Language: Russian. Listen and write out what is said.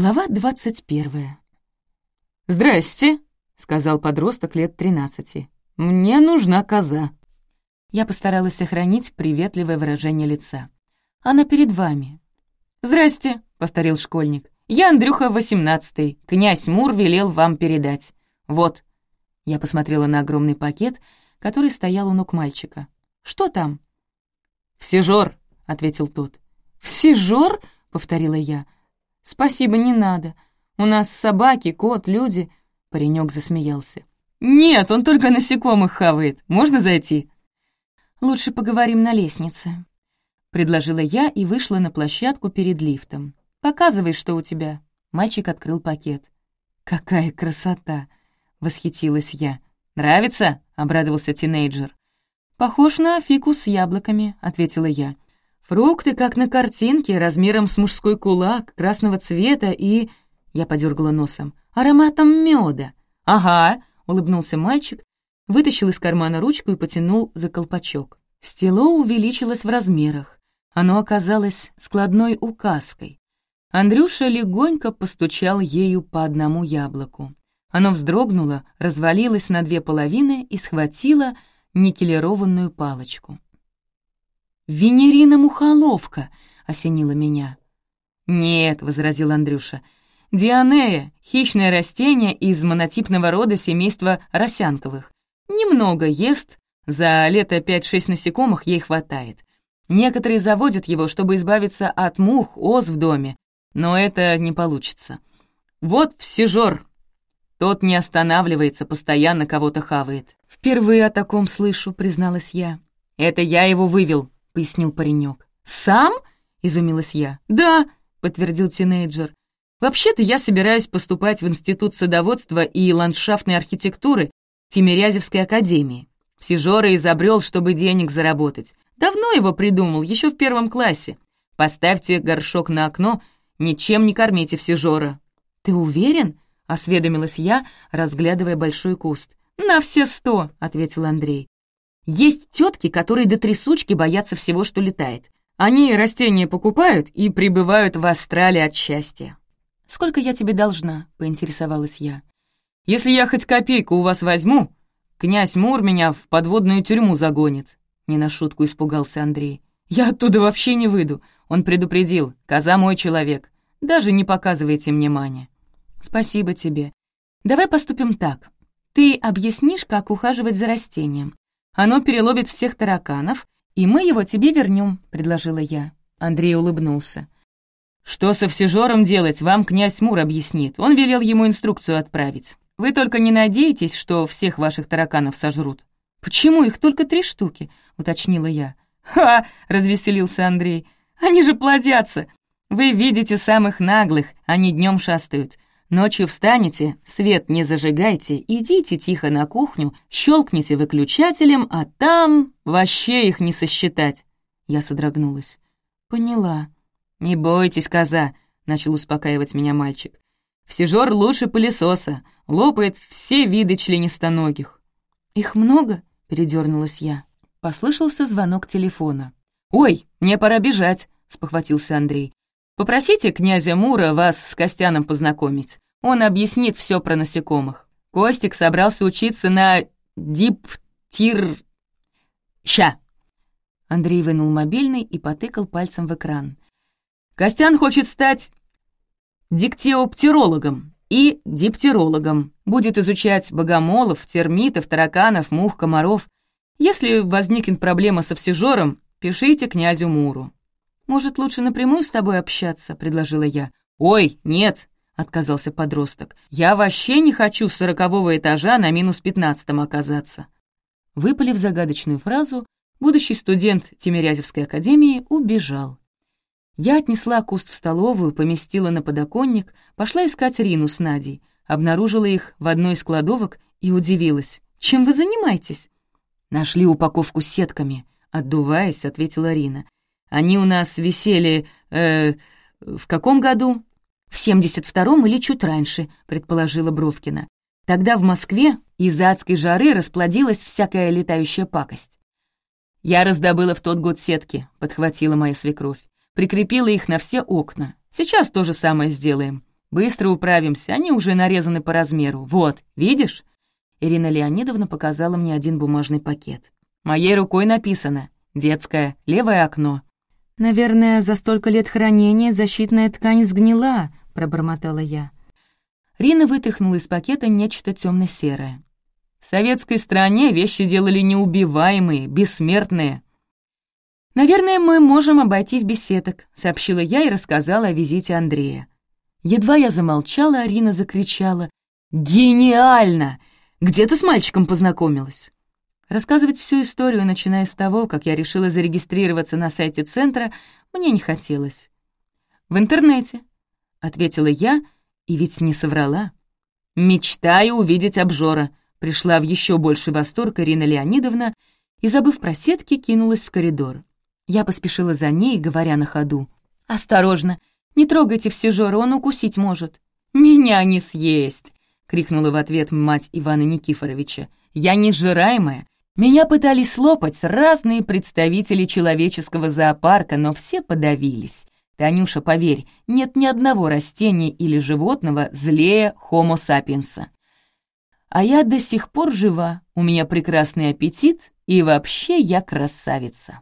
Глава двадцать первая. «Здрасте», — сказал подросток лет тринадцати. «Мне нужна коза». Я постаралась сохранить приветливое выражение лица. «Она перед вами». «Здрасте», — повторил школьник. «Я Андрюха восемнадцатый. Князь Мур велел вам передать. Вот». Я посмотрела на огромный пакет, который стоял у ног мальчика. «Что там?» «Всежор», — ответил тот. «Всежор?» — повторила я. «Спасибо, не надо. У нас собаки, кот, люди...» Паренек засмеялся. «Нет, он только насекомых хавает. Можно зайти?» «Лучше поговорим на лестнице», — предложила я и вышла на площадку перед лифтом. «Показывай, что у тебя». Мальчик открыл пакет. «Какая красота!» — восхитилась я. «Нравится?» — обрадовался тинейджер. «Похож на фикус с яблоками», — ответила я. Фрукты, как на картинке, размером с мужской кулак, красного цвета и... Я подергала носом. Ароматом меда. «Ага», — улыбнулся мальчик, вытащил из кармана ручку и потянул за колпачок. Стело увеличилось в размерах. Оно оказалось складной указкой. Андрюша легонько постучал ею по одному яблоку. Оно вздрогнуло, развалилось на две половины и схватило никелированную палочку. «Венерина-мухоловка!» — осенила меня. «Нет», — возразил Андрюша, — «дианея — хищное растение из монотипного рода семейства росянковых. Немного ест, за лето 5-6 насекомых ей хватает. Некоторые заводят его, чтобы избавиться от мух, ос в доме, но это не получится. Вот всежор. Тот не останавливается, постоянно кого-то хавает. «Впервые о таком слышу», — призналась я. «Это я его вывел», — пояснил паренек. «Сам?» — изумилась я. «Да», — подтвердил тинейджер. «Вообще-то я собираюсь поступать в Институт садоводства и ландшафтной архитектуры Тимирязевской академии. Сижора изобрел, чтобы денег заработать. Давно его придумал, еще в первом классе. Поставьте горшок на окно, ничем не кормите всежора». «Ты уверен?» — осведомилась я, разглядывая большой куст. «На все сто», — ответил Андрей. Есть тетки, которые до трясучки боятся всего, что летает. Они растения покупают и прибывают в Австралии от счастья. «Сколько я тебе должна?» — поинтересовалась я. «Если я хоть копейку у вас возьму, князь Мур меня в подводную тюрьму загонит», — не на шутку испугался Андрей. «Я оттуда вообще не выйду. Он предупредил, коза мой человек. Даже не показывайте мне Маня». «Спасибо тебе. Давай поступим так. Ты объяснишь, как ухаживать за растением. Оно переловит всех тараканов, и мы его тебе вернем», — предложила я. Андрей улыбнулся. «Что со всежором делать, вам князь Мур объяснит. Он велел ему инструкцию отправить. Вы только не надеетесь, что всех ваших тараканов сожрут». «Почему их только три штуки?» — уточнила я. «Ха!» — развеселился Андрей. «Они же плодятся. Вы видите самых наглых, они днем шастают. Ночью встанете, свет не зажигайте, идите тихо на кухню, щелкните выключателем, а там вообще их не сосчитать». Я содрогнулась. «Поняла». «Не бойтесь, коза», — начал успокаивать меня мальчик. «Всежор лучше пылесоса, лопает все виды членистоногих». «Их много?» — передернулась я. Послышался звонок телефона. «Ой, мне пора бежать», — спохватился Андрей. Попросите князя Мура вас с Костяном познакомить. Он объяснит все про насекомых. Костик собрался учиться на диптир... Ща!» Андрей вынул мобильный и потыкал пальцем в экран. «Костян хочет стать диктиоптерологом и диптерологом. Будет изучать богомолов, термитов, тараканов, мух, комаров. Если возникнет проблема со всежором, пишите князю Муру. «Может, лучше напрямую с тобой общаться?» — предложила я. «Ой, нет!» — отказался подросток. «Я вообще не хочу с сорокового этажа на минус пятнадцатом оказаться». Выпалив загадочную фразу, будущий студент Тимирязевской академии убежал. Я отнесла куст в столовую, поместила на подоконник, пошла искать Рину с Надей, обнаружила их в одной из кладовок и удивилась. «Чем вы занимаетесь?» «Нашли упаковку с сетками», — отдуваясь, ответила Рина. Они у нас висели... Э, в каком году?» «В семьдесят втором или чуть раньше», — предположила Бровкина. «Тогда в Москве из-за адской жары расплодилась всякая летающая пакость». «Я раздобыла в тот год сетки», — подхватила моя свекровь. «Прикрепила их на все окна. Сейчас то же самое сделаем. Быстро управимся, они уже нарезаны по размеру. Вот, видишь?» Ирина Леонидовна показала мне один бумажный пакет. «Моей рукой написано. Детское, левое окно». «Наверное, за столько лет хранения защитная ткань сгнила», — пробормотала я. Рина вытряхнула из пакета нечто темно серое В советской стране вещи делали неубиваемые, бессмертные. «Наверное, мы можем обойтись без сеток», — сообщила я и рассказала о визите Андрея. Едва я замолчала, Арина закричала. «Гениально! Где ты с мальчиком познакомилась?» Рассказывать всю историю, начиная с того, как я решила зарегистрироваться на сайте центра, мне не хотелось. «В интернете», — ответила я, и ведь не соврала. «Мечтаю увидеть обжора», — пришла в еще больший восторг Ирина Леонидовна и, забыв про сетки, кинулась в коридор. Я поспешила за ней, говоря на ходу. «Осторожно, не трогайте все Жора, он укусить может». «Меня не съесть!» — крикнула в ответ мать Ивана Никифоровича. «Я не сжираемая. Меня пытались слопать разные представители человеческого зоопарка, но все подавились. Танюша, поверь, нет ни одного растения или животного злее Homo sapiens. А я до сих пор жива, у меня прекрасный аппетит, и вообще я красавица».